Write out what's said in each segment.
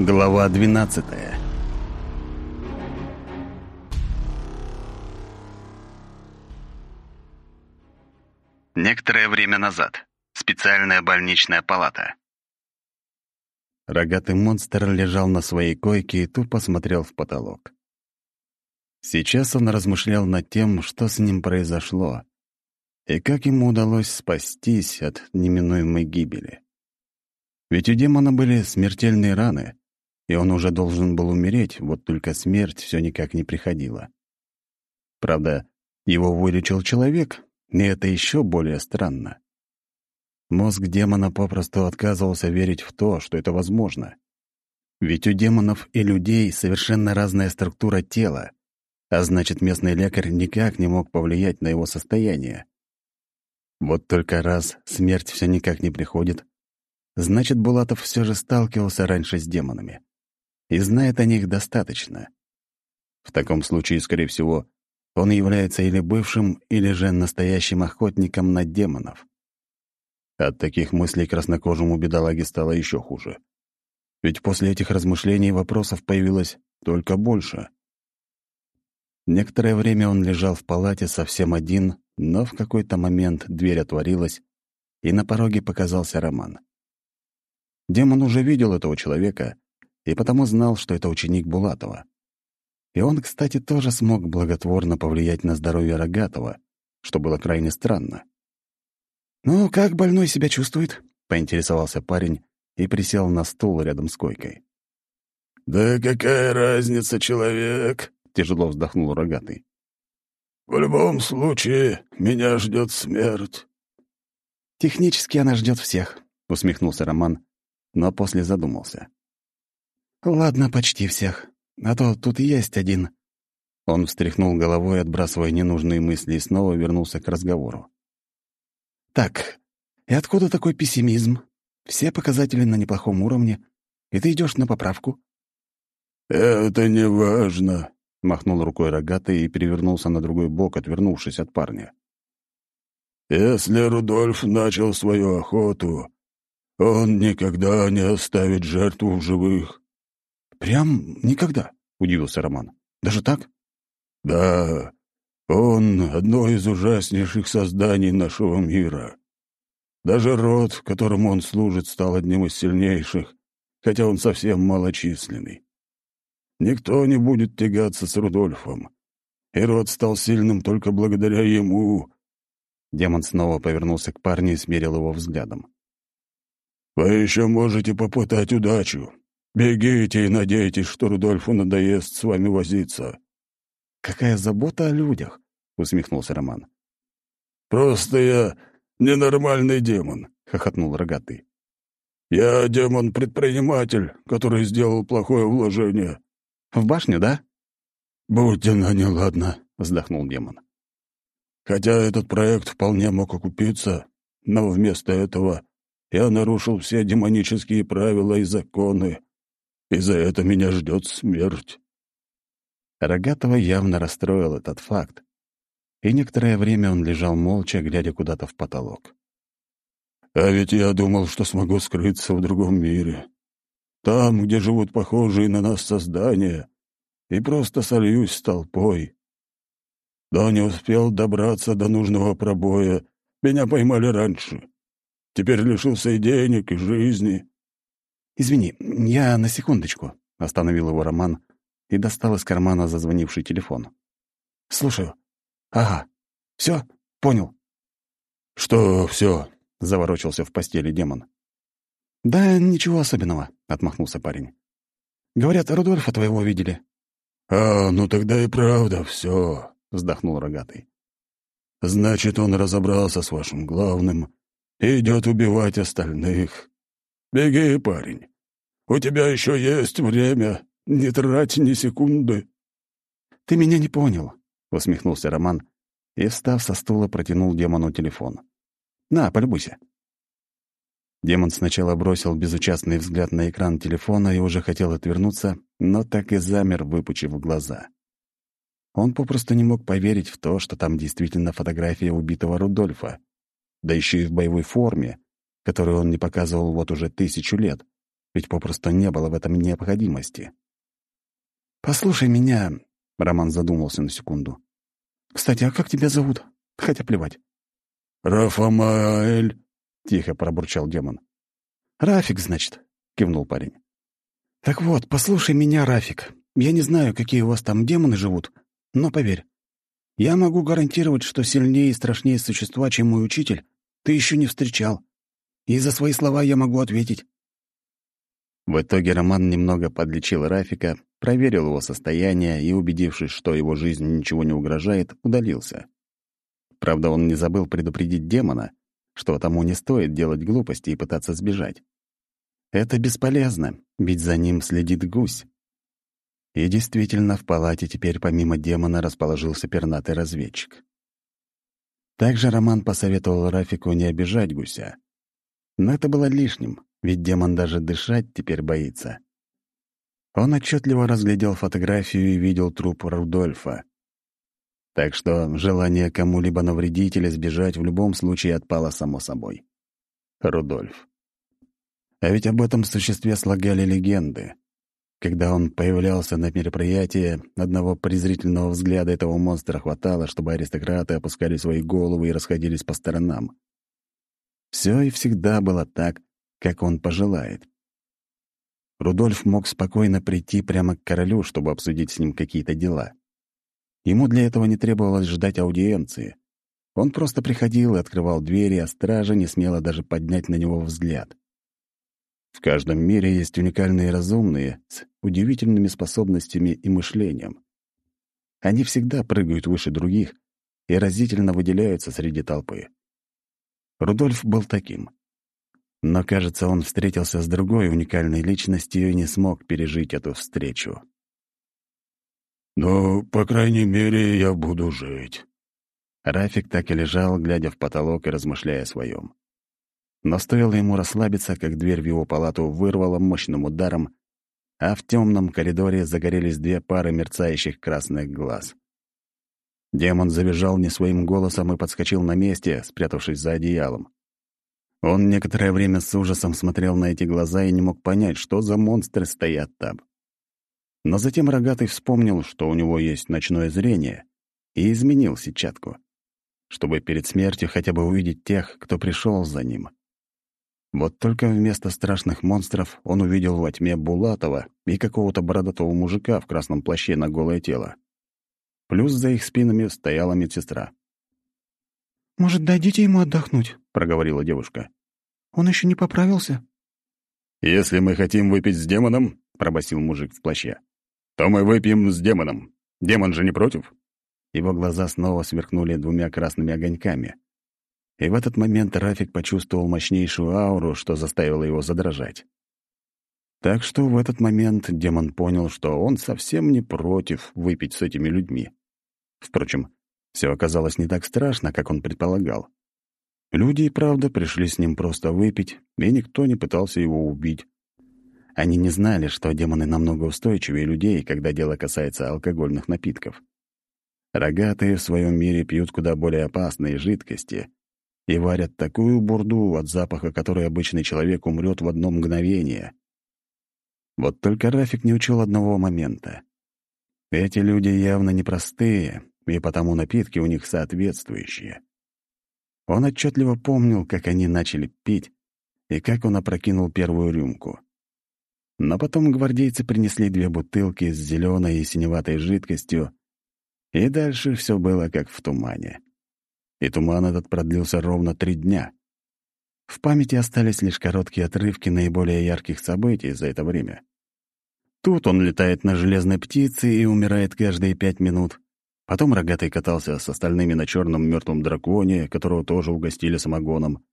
Глава 12 Некоторое время назад. Специальная больничная палата. Рогатый монстр лежал на своей койке и тупо смотрел в потолок. Сейчас он размышлял над тем, что с ним произошло, и как ему удалось спастись от неминуемой гибели. Ведь у демона были смертельные раны, и он уже должен был умереть, вот только смерть все никак не приходила. Правда, его вылечил человек, и это еще более странно. Мозг демона попросту отказывался верить в то, что это возможно. Ведь у демонов и людей совершенно разная структура тела, а значит, местный лекарь никак не мог повлиять на его состояние. Вот только раз смерть все никак не приходит, значит, Булатов все же сталкивался раньше с демонами и знает о них достаточно. В таком случае, скорее всего, он является или бывшим, или же настоящим охотником на демонов. От таких мыслей краснокожему бедолаге стало еще хуже. Ведь после этих размышлений вопросов появилось только больше. Некоторое время он лежал в палате совсем один, но в какой-то момент дверь отворилась, и на пороге показался Роман. Демон уже видел этого человека и потому знал, что это ученик Булатова. И он, кстати, тоже смог благотворно повлиять на здоровье Рогатого, что было крайне странно. «Ну, как больной себя чувствует?» — поинтересовался парень и присел на стул рядом с койкой. «Да какая разница, человек?» — тяжело вздохнул Рогатый. «В любом случае, меня ждет смерть». «Технически она ждет всех», — усмехнулся Роман, но после задумался. «Ладно, почти всех. А то тут есть один». Он встряхнул головой, отбрасывая ненужные мысли, и снова вернулся к разговору. «Так, и откуда такой пессимизм? Все показатели на неплохом уровне, и ты идешь на поправку?» «Это не важно», — махнул рукой рогатый и перевернулся на другой бок, отвернувшись от парня. «Если Рудольф начал свою охоту, он никогда не оставит жертву в живых. «Прям никогда?» — удивился Роман. «Даже так?» «Да, он — одно из ужаснейших созданий нашего мира. Даже род, которому он служит, стал одним из сильнейших, хотя он совсем малочисленный. Никто не будет тягаться с Рудольфом, и род стал сильным только благодаря ему». Демон снова повернулся к парню и смерил его взглядом. «Вы еще можете попытать удачу. Бегите и надейтесь, что Рудольфу надоест с вами возиться». «Какая забота о людях!» — усмехнулся Роман. «Просто я ненормальный демон», — хохотнул рогатый. «Я демон-предприниматель, который сделал плохое вложение». «В башню, да?» «Будь она неладна», — вздохнул демон. «Хотя этот проект вполне мог окупиться, но вместо этого я нарушил все демонические правила и законы, и за это меня ждет смерть». Рогатого явно расстроил этот факт, и некоторое время он лежал молча, глядя куда-то в потолок. «А ведь я думал, что смогу скрыться в другом мире, там, где живут похожие на нас создания, и просто сольюсь с толпой. Но не успел добраться до нужного пробоя, меня поймали раньше. Теперь лишился и денег, и жизни. «Извини, я на секундочку», — остановил его Роман и достал из кармана зазвонивший телефон. «Слушаю. Ага. Все, понял». «Что все?» — заворочился в постели демон. «Да ничего особенного», — отмахнулся парень. «Говорят, Рудольфа твоего видели». «А, ну тогда и правда все», — вздохнул рогатый. «Значит, он разобрался с вашим главным и идет убивать остальных. Беги, парень. У тебя еще есть время. Не трать ни секунды». «Ты меня не понял», — усмехнулся Роман и, встав со стула, протянул демону телефон. «На, полюбуйся». Демон сначала бросил безучастный взгляд на экран телефона и уже хотел отвернуться, но так и замер, выпучив глаза. Он попросту не мог поверить в то, что там действительно фотография убитого Рудольфа, да еще и в боевой форме, которую он не показывал вот уже тысячу лет, ведь попросту не было в этом необходимости. «Послушай меня», — Роман задумался на секунду. «Кстати, а как тебя зовут? Хотя плевать». «Рафамаэль», — тихо пробурчал демон. «Рафик, значит», — кивнул парень. «Так вот, послушай меня, Рафик. Я не знаю, какие у вас там демоны живут, но поверь, я могу гарантировать, что сильнее и страшнее существа, чем мой учитель, ты еще не встречал. И за свои слова я могу ответить». В итоге Роман немного подлечил Рафика, проверил его состояние и, убедившись, что его жизни ничего не угрожает, удалился. Правда, он не забыл предупредить демона, что тому не стоит делать глупости и пытаться сбежать. Это бесполезно, ведь за ним следит гусь. И действительно, в палате теперь помимо демона расположился пернатый разведчик. Также Роман посоветовал Рафику не обижать гуся. Но это было лишним, ведь демон даже дышать теперь боится. Он отчетливо разглядел фотографию и видел труп Рудольфа. Так что желание кому-либо навредить или сбежать в любом случае отпало само собой. Рудольф. А ведь об этом существе слагали легенды. Когда он появлялся на мероприятии, одного презрительного взгляда этого монстра хватало, чтобы аристократы опускали свои головы и расходились по сторонам. Все и всегда было так, как он пожелает. Рудольф мог спокойно прийти прямо к королю, чтобы обсудить с ним какие-то дела. Ему для этого не требовалось ждать аудиенции. Он просто приходил и открывал двери, а стража не смела даже поднять на него взгляд. В каждом мире есть уникальные разумные с удивительными способностями и мышлением. Они всегда прыгают выше других и разительно выделяются среди толпы. Рудольф был таким. Но, кажется, он встретился с другой уникальной личностью и не смог пережить эту встречу. «Ну, по крайней мере, я буду жить». Рафик так и лежал, глядя в потолок и размышляя о своем. Но стоило ему расслабиться, как дверь в его палату вырвала мощным ударом, а в темном коридоре загорелись две пары мерцающих красных глаз. Демон завизжал не своим голосом и подскочил на месте, спрятавшись за одеялом. Он некоторое время с ужасом смотрел на эти глаза и не мог понять, что за монстры стоят там. Но затем Рогатый вспомнил, что у него есть ночное зрение, и изменил сетчатку, чтобы перед смертью хотя бы увидеть тех, кто пришел за ним. Вот только вместо страшных монстров он увидел во тьме Булатова и какого-то бородатого мужика в красном плаще на голое тело. Плюс за их спинами стояла медсестра. «Может, дадите ему отдохнуть?» — проговорила девушка. «Он еще не поправился?» «Если мы хотим выпить с демоном», — пробасил мужик в плаще, «то мы выпьем с демоном. Демон же не против?» Его глаза снова сверкнули двумя красными огоньками. И в этот момент Рафик почувствовал мощнейшую ауру, что заставило его задрожать. Так что в этот момент демон понял, что он совсем не против выпить с этими людьми. Впрочем, все оказалось не так страшно, как он предполагал. Люди и правда пришли с ним просто выпить, и никто не пытался его убить. Они не знали, что демоны намного устойчивее людей, когда дело касается алкогольных напитков. Рогатые в своем мире пьют куда более опасные жидкости и варят такую бурду, от запаха которой обычный человек умрет в одно мгновение. Вот только Рафик не учел одного момента. Эти люди явно непростые, и потому напитки у них соответствующие. Он отчетливо помнил, как они начали пить и как он опрокинул первую рюмку. Но потом гвардейцы принесли две бутылки с зеленой и синеватой жидкостью, и дальше все было как в тумане. И туман этот продлился ровно три дня. В памяти остались лишь короткие отрывки наиболее ярких событий за это время. Тут он летает на железной птице и умирает каждые пять минут. Потом рогатый катался с остальными на черном мертвом драконе, которого тоже угостили самогоном.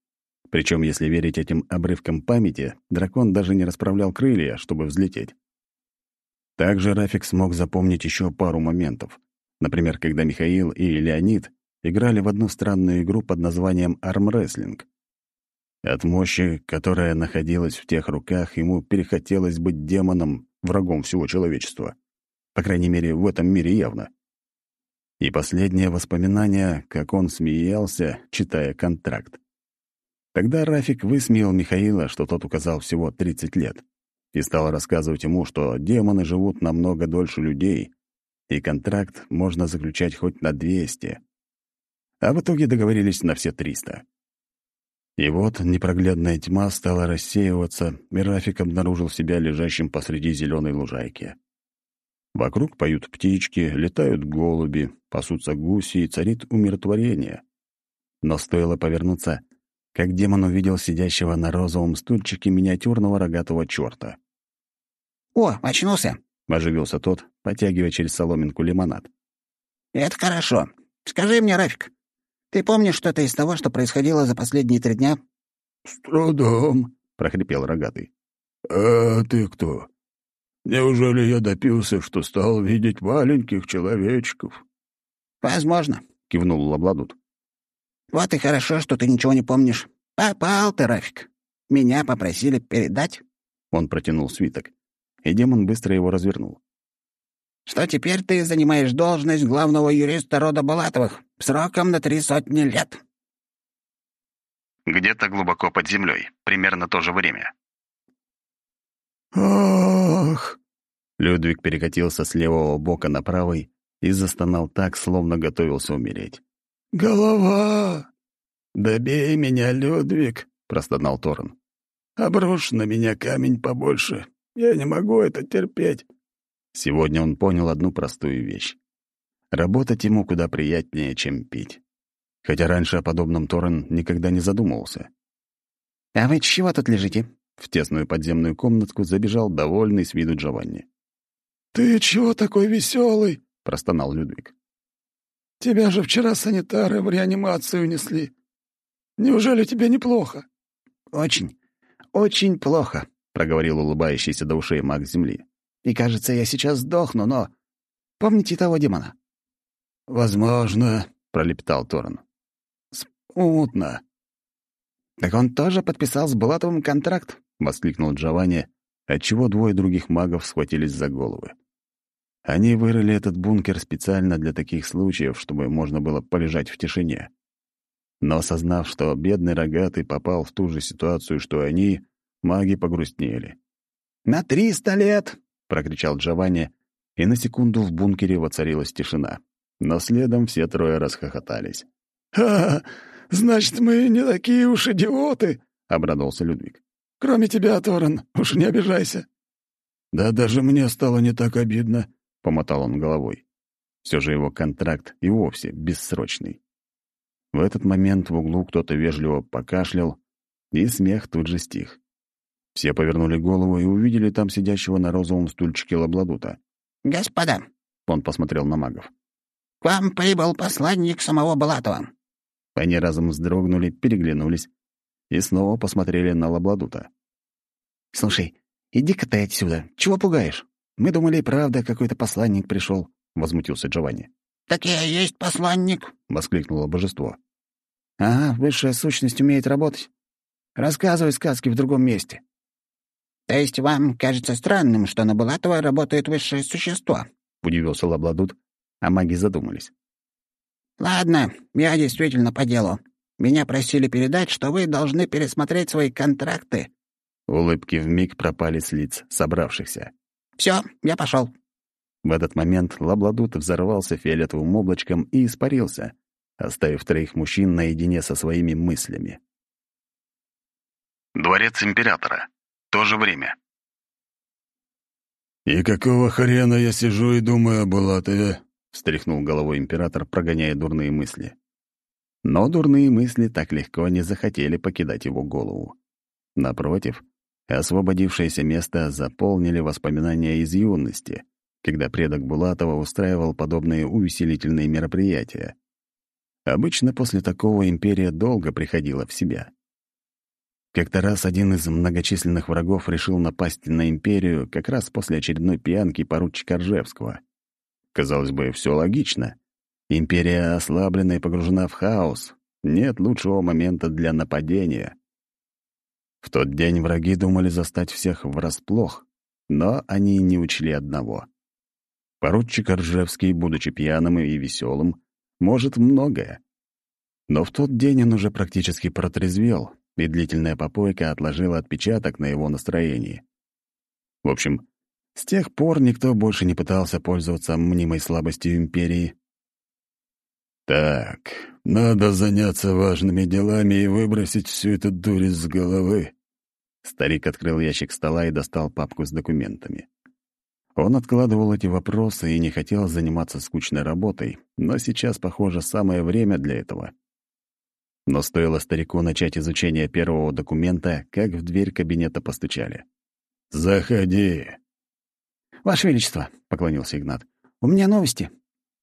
Причем, если верить этим обрывкам памяти, дракон даже не расправлял крылья, чтобы взлететь. Также Рафик смог запомнить еще пару моментов. Например, когда Михаил и Леонид играли в одну странную игру под названием «Армрестлинг». От мощи, которая находилась в тех руках, ему перехотелось быть демоном, врагом всего человечества. По крайней мере, в этом мире явно. И последнее воспоминание, как он смеялся, читая контракт. Тогда Рафик высмеял Михаила, что тот указал всего 30 лет. и стал рассказывать ему, что демоны живут намного дольше людей, и контракт можно заключать хоть на 200. А в итоге договорились на все 300. И вот непроглядная тьма стала рассеиваться, и Рафик обнаружил себя лежащим посреди зеленой лужайки. Вокруг поют птички, летают голуби, пасутся гуси и царит умиротворение. Но стоило повернуться, как демон увидел сидящего на розовом стульчике миниатюрного рогатого черта. «О, очнулся!» — оживился тот, потягивая через соломинку лимонад. «Это хорошо. Скажи мне, Рафик, ты помнишь что-то из того, что происходило за последние три дня?» «С трудом», — прохрипел рогатый. «А ты кто? Неужели я допился, что стал видеть маленьких человечков?» «Возможно», — кивнул Лабладут. «Вот и хорошо, что ты ничего не помнишь. Попал ты, Рафик. Меня попросили передать». Он протянул свиток, и демон быстро его развернул. «Что теперь ты занимаешь должность главного юриста рода Балатовых сроком на три сотни лет». Где-то глубоко под землей, примерно то же время. «Ах!» Людвиг перекатился с левого бока на правый и застонал так, словно готовился умереть. «Голова!» «Добей меня, Людвиг!» — простонал Торн. «Обрушь на меня камень побольше. Я не могу это терпеть». Сегодня он понял одну простую вещь. Работать ему куда приятнее, чем пить. Хотя раньше о подобном Торрен никогда не задумывался. «А вы чего тут лежите?» В тесную подземную комнатку забежал довольный с виду Джованни. «Ты чего такой веселый? простонал Людвиг. «Тебя же вчера санитары в реанимацию унесли. Неужели тебе неплохо?» «Очень, очень плохо», — проговорил улыбающийся до ушей маг Земли. «И кажется, я сейчас сдохну, но... Помните того демона?» «Возможно», — пролепетал Торн. «Смутно». «Так он тоже подписал с Булатовым контракт?» — воскликнул Джованни, отчего двое других магов схватились за головы. Они вырыли этот бункер специально для таких случаев, чтобы можно было полежать в тишине. Но осознав, что бедный рогатый попал в ту же ситуацию, что и они, маги погрустнели. «На триста лет!» — прокричал Джованни, и на секунду в бункере воцарилась тишина. Но следом все трое расхохотались. «Ха! Значит, мы не такие уж идиоты!» — обрадовался Людвиг. «Кроме тебя, Торрен, уж не обижайся». «Да даже мне стало не так обидно», — помотал он головой. Все же его контракт и вовсе бессрочный. В этот момент в углу кто-то вежливо покашлял, и смех тут же стих. Все повернули голову и увидели там сидящего на розовом стульчике лабладута. «Господа!» — он посмотрел на магов. «К вам прибыл посланник самого Балатова». Они разом вздрогнули, переглянулись и снова посмотрели на лабладута. «Слушай, иди-ка ты отсюда. Чего пугаешь? Мы думали, правда, какой-то посланник пришел, возмутился Джованни. «Так я и есть посланник», — воскликнуло божество. «Ага, высшая сущность умеет работать. Рассказывай сказки в другом месте». «То есть вам кажется странным, что на Булатова работает высшее существо?» — удивился Лабладут, а маги задумались. «Ладно, я действительно по делу. Меня просили передать, что вы должны пересмотреть свои контракты». Улыбки вмиг пропали с лиц собравшихся. Все, я пошел. В этот момент Лабладут взорвался фиолетовым облачком и испарился, оставив троих мужчин наедине со своими мыслями. Дворец императора. То же время. «И какого хрена я сижу и думаю о Булатове?» — встряхнул головой император, прогоняя дурные мысли. Но дурные мысли так легко не захотели покидать его голову. Напротив, освободившееся место заполнили воспоминания из юности, когда предок Булатова устраивал подобные увеселительные мероприятия. Обычно после такого империя долго приходила в себя. Как-то раз один из многочисленных врагов решил напасть на империю как раз после очередной пьянки поручика Ржевского. Казалось бы, все логично. Империя ослаблена и погружена в хаос. Нет лучшего момента для нападения. В тот день враги думали застать всех врасплох, но они не учли одного. Поручик Ржевский, будучи пьяным и веселым, может многое. Но в тот день он уже практически протрезвел, и длительная попойка отложила отпечаток на его настроении. В общем, с тех пор никто больше не пытался пользоваться мнимой слабостью империи. «Так, надо заняться важными делами и выбросить всю эту дурь из головы». Старик открыл ящик стола и достал папку с документами. Он откладывал эти вопросы и не хотел заниматься скучной работой, но сейчас, похоже, самое время для этого. Но стоило старику начать изучение первого документа, как в дверь кабинета постучали. «Заходи». «Ваше Величество», — поклонился Игнат, — «у меня новости».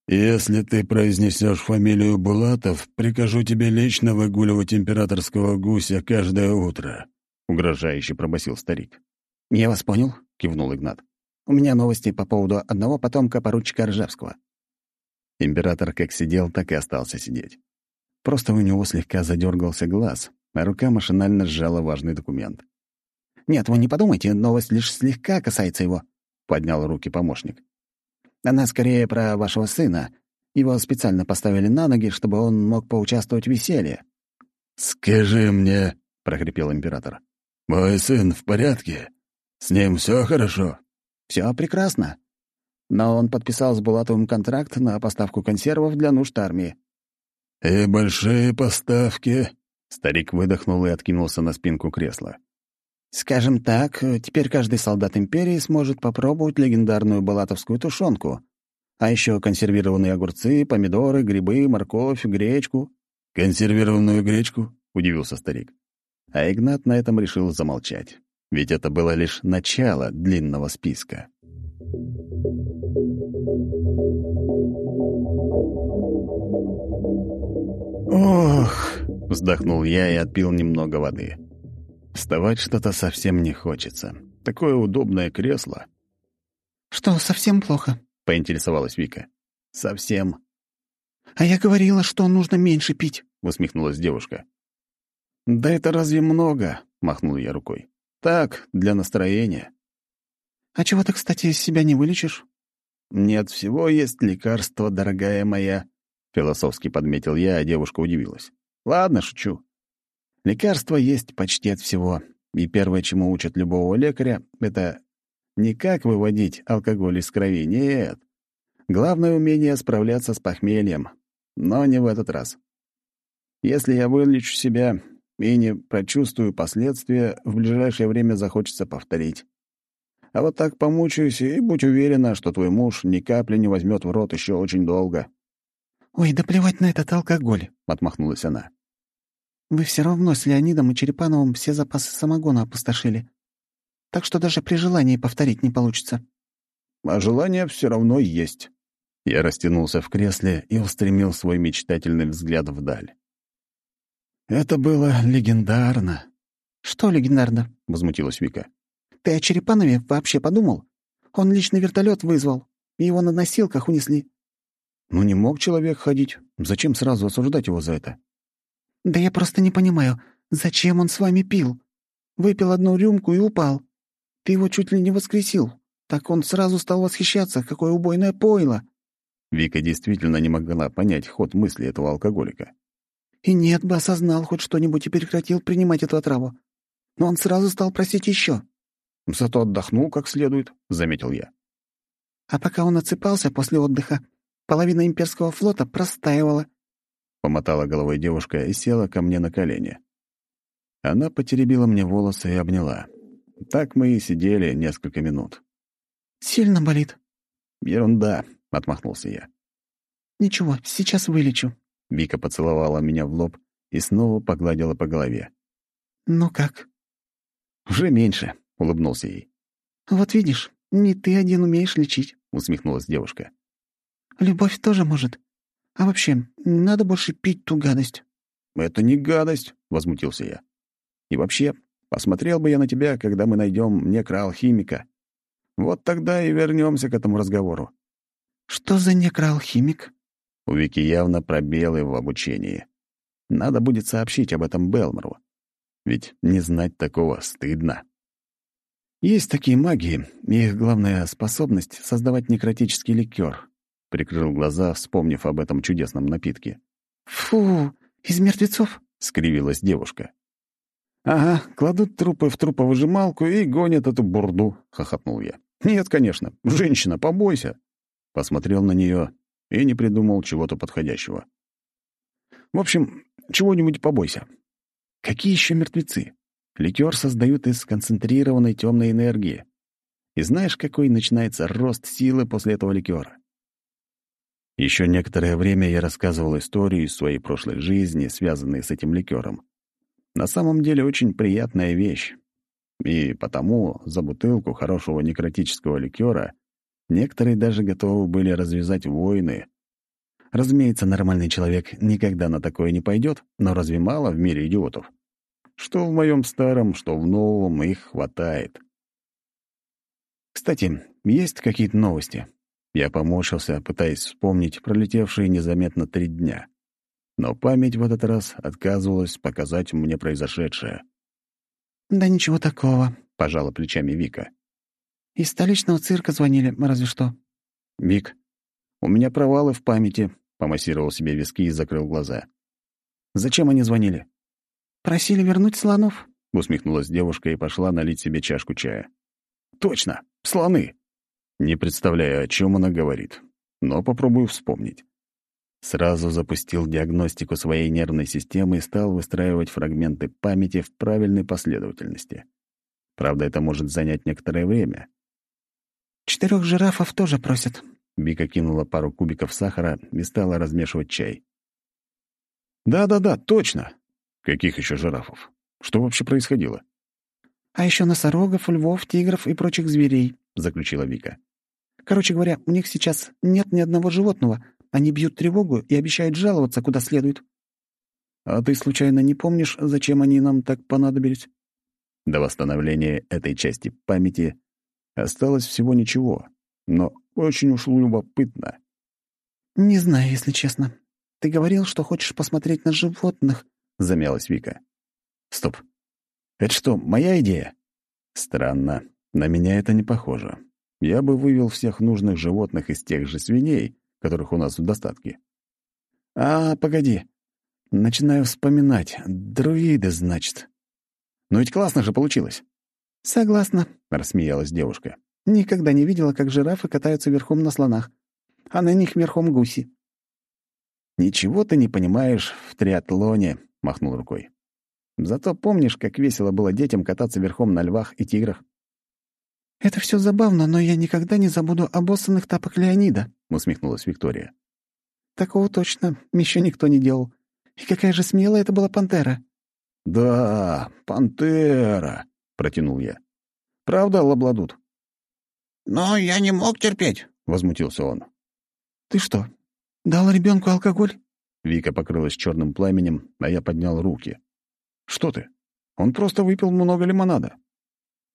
«Если ты произнесешь фамилию Булатов, прикажу тебе лично выгуливать императорского гуся каждое утро», — угрожающе пробасил старик. «Я вас понял», — кивнул Игнат. «У меня новости по поводу одного потомка поручика Ржевского». Император как сидел, так и остался сидеть. Просто у него слегка задергался глаз, а рука машинально сжала важный документ. «Нет, вы не подумайте, новость лишь слегка касается его», — поднял руки помощник. «Она скорее про вашего сына. Его специально поставили на ноги, чтобы он мог поучаствовать в веселье». «Скажи мне», — прохрипел император, — «мой сын в порядке? С ним все хорошо?» Все прекрасно. Но он подписал с Булатовым контракт на поставку консервов для нужд армии. «И большие поставки?» Старик выдохнул и откинулся на спинку кресла. «Скажем так, теперь каждый солдат Империи сможет попробовать легендарную балатовскую тушенку, а еще консервированные огурцы, помидоры, грибы, морковь, гречку». «Консервированную гречку?» — удивился старик. А Игнат на этом решил замолчать, ведь это было лишь начало длинного списка. «Ох!» — вздохнул я и отпил немного воды. Вставать что-то совсем не хочется. Такое удобное кресло. «Что, совсем плохо?» — поинтересовалась Вика. «Совсем». «А я говорила, что нужно меньше пить», — усмехнулась девушка. «Да это разве много?» — махнул я рукой. «Так, для настроения». «А чего ты, кстати, из себя не вылечишь?» «Нет, всего есть лекарство, дорогая моя», — философски подметил я, а девушка удивилась. «Ладно, шучу. Лекарства есть почти от всего, и первое, чему учат любого лекаря, — это не как выводить алкоголь из крови, нет. Главное — умение справляться с похмельем, но не в этот раз. Если я вылечу себя и не прочувствую последствия, в ближайшее время захочется повторить. А вот так помучаюсь, и будь уверена, что твой муж ни капли не возьмет в рот еще очень долго. «Ой, да плевать на этот алкоголь», — отмахнулась она. «Вы все равно с Леонидом и Черепановым все запасы самогона опустошили. Так что даже при желании повторить не получится». «А желание все равно есть». Я растянулся в кресле и устремил свой мечтательный взгляд вдаль. «Это было легендарно». «Что легендарно?» — возмутилась Вика. «Ты о Черепанове вообще подумал? Он личный вертолет вызвал, и его на носилках унесли. Ну не мог человек ходить. Зачем сразу осуждать его за это? Да я просто не понимаю, зачем он с вами пил? Выпил одну рюмку и упал. Ты его чуть ли не воскресил. Так он сразу стал восхищаться, какое убойное пойло. Вика действительно не могла понять ход мысли этого алкоголика. И нет бы осознал хоть что-нибудь и прекратил принимать эту отраву. Но он сразу стал просить еще. «Зато отдохнул как следует», — заметил я. А пока он отсыпался после отдыха, Половина имперского флота простаивала. Помотала головой девушка и села ко мне на колени. Она потеребила мне волосы и обняла. Так мы и сидели несколько минут. «Сильно болит?» «Ерунда», — отмахнулся я. «Ничего, сейчас вылечу». Вика поцеловала меня в лоб и снова погладила по голове. «Ну как?» «Уже меньше», — улыбнулся ей. «Вот видишь, не ты один умеешь лечить», — усмехнулась девушка. Любовь тоже может. А вообще, не надо больше пить ту гадость». «Это не гадость», — возмутился я. «И вообще, посмотрел бы я на тебя, когда мы найдем некроалхимика. Вот тогда и вернемся к этому разговору». «Что за некроалхимик?» У Вики явно пробелы в обучении. Надо будет сообщить об этом Белмору. Ведь не знать такого стыдно. Есть такие маги, и их главная способность — создавать некротический ликер, Прикрыл глаза, вспомнив об этом чудесном напитке. «Фу, из мертвецов?» — скривилась девушка. «Ага, кладут трупы в труповыжималку и гонят эту бурду», — хохотнул я. «Нет, конечно. Женщина, побойся». Посмотрел на нее и не придумал чего-то подходящего. «В общем, чего-нибудь побойся. Какие еще мертвецы? Ликер создают из концентрированной темной энергии. И знаешь, какой начинается рост силы после этого ликера? Еще некоторое время я рассказывал историю из своей прошлой жизни, связанные с этим ликером. На самом деле очень приятная вещь. И потому за бутылку хорошего некротического ликера некоторые даже готовы были развязать войны. Разумеется, нормальный человек никогда на такое не пойдет, но разве мало в мире идиотов? Что в моем старом, что в новом их хватает. Кстати, есть какие-то новости? Я поморщился, пытаясь вспомнить пролетевшие незаметно три дня. Но память в этот раз отказывалась показать мне произошедшее. «Да ничего такого», — пожала плечами Вика. «Из столичного цирка звонили, разве что». «Вик, у меня провалы в памяти», — помассировал себе виски и закрыл глаза. «Зачем они звонили?» «Просили вернуть слонов», — усмехнулась девушка и пошла налить себе чашку чая. «Точно! Слоны!» Не представляю, о чем она говорит, но попробую вспомнить. Сразу запустил диагностику своей нервной системы и стал выстраивать фрагменты памяти в правильной последовательности. Правда, это может занять некоторое время. «Четырех жирафов тоже просят». Вика кинула пару кубиков сахара и стала размешивать чай. «Да-да-да, точно!» «Каких еще жирафов? Что вообще происходило?» «А еще носорогов, львов, тигров и прочих зверей», — заключила Вика. Короче говоря, у них сейчас нет ни одного животного. Они бьют тревогу и обещают жаловаться куда следует. А ты случайно не помнишь, зачем они нам так понадобились? До восстановления этой части памяти осталось всего ничего, но очень уж любопытно. «Не знаю, если честно. Ты говорил, что хочешь посмотреть на животных», — замялась Вика. «Стоп. Это что, моя идея?» «Странно. На меня это не похоже я бы вывел всех нужных животных из тех же свиней, которых у нас в достатке. А, погоди. Начинаю вспоминать. Друиды, значит. Ну ведь классно же получилось. Согласна, рассмеялась девушка. Никогда не видела, как жирафы катаются верхом на слонах, а на них верхом гуси. «Ничего ты не понимаешь в триатлоне», — махнул рукой. «Зато помнишь, как весело было детям кататься верхом на львах и тиграх?» «Это все забавно, но я никогда не забуду обоссанных тапок Леонида», — усмехнулась Виктория. «Такого точно еще никто не делал. И какая же смелая это была пантера!» «Да, пантера!» — протянул я. «Правда, лабладут?» «Но я не мог терпеть», — возмутился он. «Ты что, дал ребенку алкоголь?» Вика покрылась черным пламенем, а я поднял руки. «Что ты? Он просто выпил много лимонада».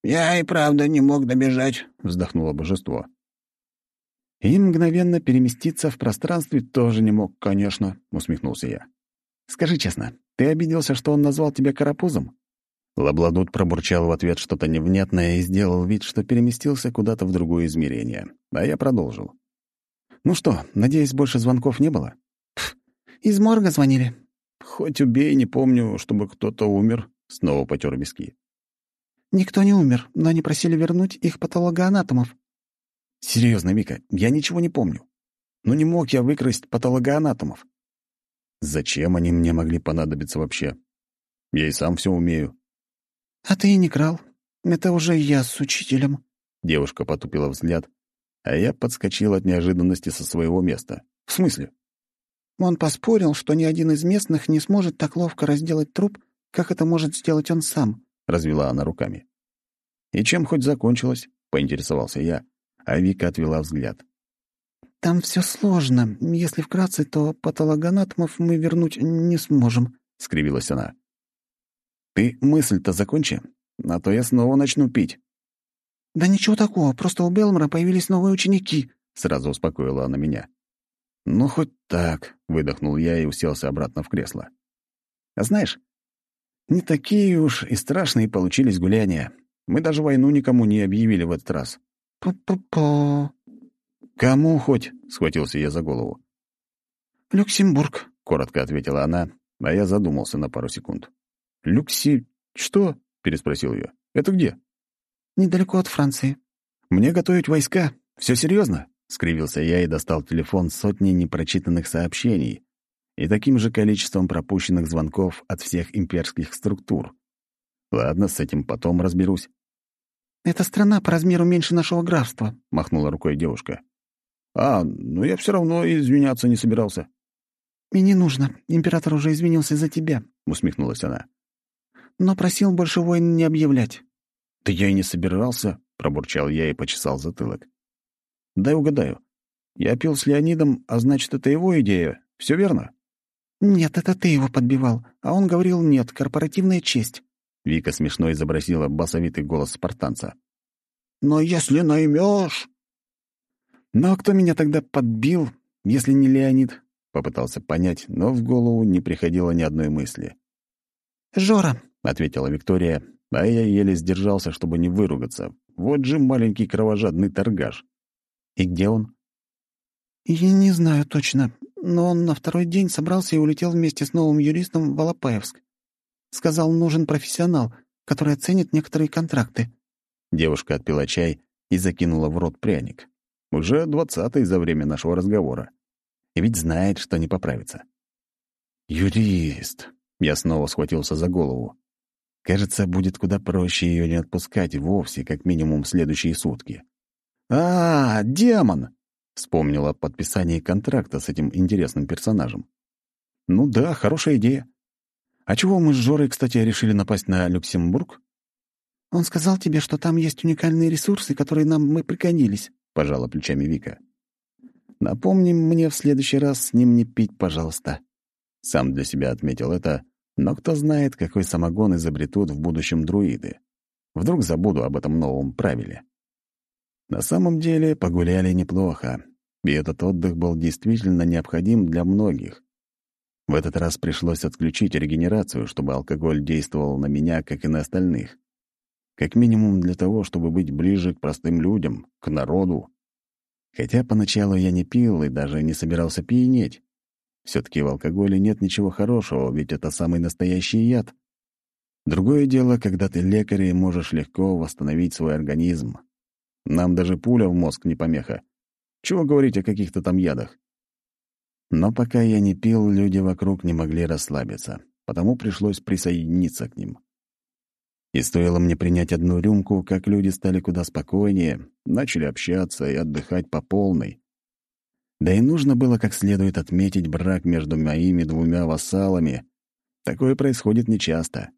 «Я и правда не мог добежать», — вздохнуло божество. «И мгновенно переместиться в пространстве тоже не мог, конечно», — усмехнулся я. «Скажи честно, ты обиделся, что он назвал тебя карапузом?» Лабладут пробурчал в ответ что-то невнятное и сделал вид, что переместился куда-то в другое измерение. А я продолжил. «Ну что, надеюсь, больше звонков не было?» Пф, «Из морга звонили». «Хоть убей, не помню, чтобы кто-то умер», — снова потер виски. Никто не умер, но они просили вернуть их патологоанатомов. Серьезно, Вика, я ничего не помню. Ну не мог я выкрасть патологоанатомов. Зачем они мне могли понадобиться вообще? Я и сам все умею. А ты и не крал. Это уже я с учителем. Девушка потупила взгляд, а я подскочил от неожиданности со своего места. В смысле? Он поспорил, что ни один из местных не сможет так ловко разделать труп, как это может сделать он сам. — развела она руками. «И чем хоть закончилось?» — поинтересовался я, а Вика отвела взгляд. «Там все сложно. Если вкратце, то патологоанатомов мы вернуть не сможем», — скривилась она. «Ты мысль-то закончи, а то я снова начну пить». «Да ничего такого, просто у Белмора появились новые ученики», — сразу успокоила она меня. «Ну, хоть так», — выдохнул я и уселся обратно в кресло. «А знаешь, не такие уж и страшные получились гуляния. Мы даже войну никому не объявили в этот раз. «Пу-пу-пу...» «Кому хоть?» — схватился я за голову. «Люксембург», — коротко ответила она, а я задумался на пару секунд. «Люкси... «Что?» — переспросил я. «Это где?» «Недалеко от Франции». «Мне готовить войска? Все серьезно? скривился я и достал телефон сотни непрочитанных сообщений и таким же количеством пропущенных звонков от всех имперских структур. Ладно, с этим потом разберусь. «Эта страна по размеру меньше нашего графства», — махнула рукой девушка. «А, ну я все равно извиняться не собирался». «И не нужно. Император уже извинился за тебя», — усмехнулась она. «Но просил больше войн не объявлять». «Да я и не собирался», — пробурчал я и почесал затылок. «Дай угадаю. Я пил с Леонидом, а значит, это его идея. Все верно?» «Нет, это ты его подбивал, а он говорил «нет, корпоративная честь». Вика смешно изобразила басовитый голос спартанца. «Но если наймешь...» «Но кто меня тогда подбил, если не Леонид?» Попытался понять, но в голову не приходило ни одной мысли. «Жора», — ответила Виктория, а я еле сдержался, чтобы не выругаться. Вот же маленький кровожадный торгаш. «И где он?» «Я не знаю точно, но он на второй день собрался и улетел вместе с новым юристом в Алапаевск. Сказал, нужен профессионал, который оценит некоторые контракты». Девушка отпила чай и закинула в рот пряник. Уже двадцатый за время нашего разговора. И ведь знает, что не поправится. «Юрист!» — я снова схватился за голову. Кажется, будет куда проще ее не отпускать вовсе, как минимум следующие сутки. «А, демон!» — вспомнила подписание контракта с этим интересным персонажем. «Ну да, хорошая идея. А чего мы с Жорой, кстати, решили напасть на Люксембург? Он сказал тебе, что там есть уникальные ресурсы, которые нам мы пригодились, пожала плечами Вика. Напомни мне в следующий раз с ним не пить, пожалуйста. Сам для себя отметил это, но кто знает, какой самогон изобретут в будущем друиды. Вдруг забуду об этом новом правиле. На самом деле погуляли неплохо, и этот отдых был действительно необходим для многих. В этот раз пришлось отключить регенерацию, чтобы алкоголь действовал на меня, как и на остальных. Как минимум для того, чтобы быть ближе к простым людям, к народу. Хотя поначалу я не пил и даже не собирался пьянеть. Все таки в алкоголе нет ничего хорошего, ведь это самый настоящий яд. Другое дело, когда ты лекарь и можешь легко восстановить свой организм. Нам даже пуля в мозг не помеха. Чего говорить о каких-то там ядах? Но пока я не пил, люди вокруг не могли расслабиться, потому пришлось присоединиться к ним. И стоило мне принять одну рюмку, как люди стали куда спокойнее, начали общаться и отдыхать по полной. Да и нужно было как следует отметить брак между моими двумя вассалами. Такое происходит нечасто.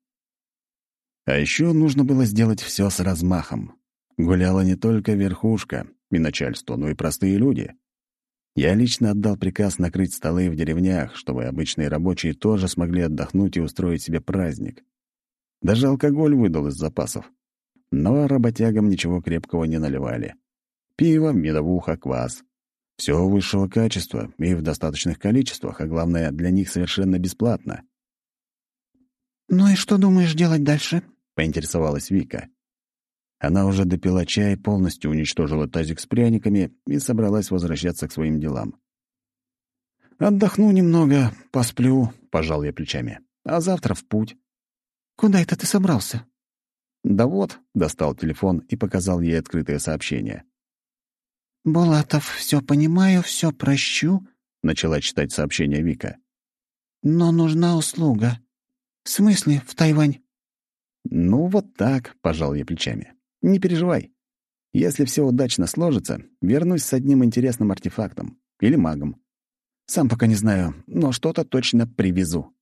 А еще нужно было сделать все с размахом. Гуляла не только верхушка и начальство, но и простые люди. Я лично отдал приказ накрыть столы в деревнях, чтобы обычные рабочие тоже смогли отдохнуть и устроить себе праздник. Даже алкоголь выдал из запасов. Но работягам ничего крепкого не наливали. Пиво, медовуха, квас. Все высшего качества и в достаточных количествах, а главное, для них совершенно бесплатно. «Ну и что думаешь делать дальше?» — поинтересовалась Вика. Она уже допила чай, полностью уничтожила тазик с пряниками и собралась возвращаться к своим делам. «Отдохну немного, посплю», — пожал я плечами. «А завтра в путь». «Куда это ты собрался?» «Да вот», — достал телефон и показал ей открытое сообщение. «Булатов, все понимаю, все прощу», — начала читать сообщение Вика. «Но нужна услуга. В смысле, в Тайвань?» «Ну, вот так», — пожал я плечами. Не переживай. Если все удачно сложится, вернусь с одним интересным артефактом. Или магом. Сам пока не знаю, но что-то точно привезу.